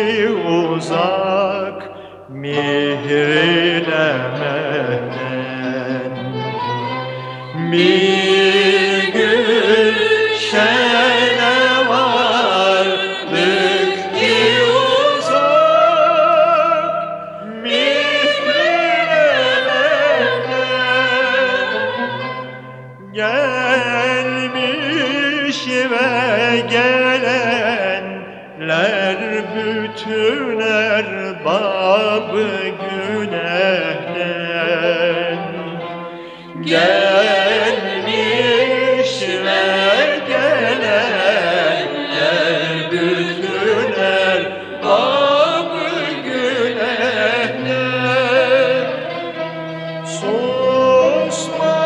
ki uzak mihrilemeden. Mihrilemeden. Bütün erbabı günehden Gelmiş ve gelenler bütün erbabı günehden Susmaz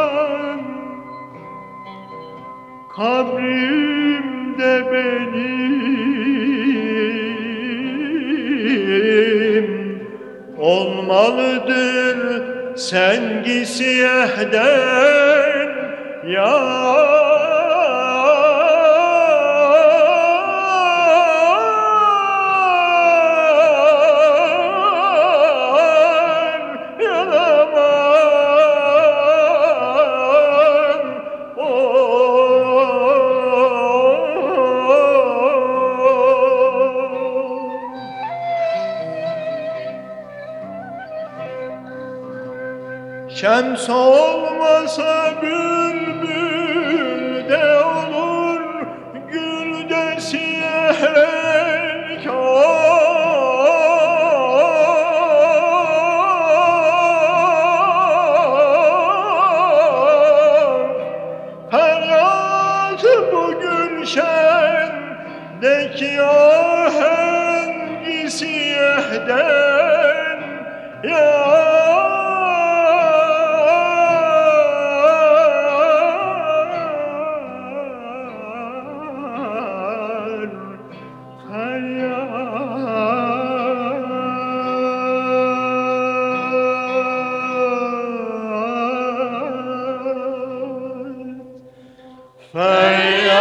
aman Kabrimde benim olmalıdır sengi siyahden yar Şems olmasa bülbül de olur, gül de siyah Feryat bugün şendeki ahengi say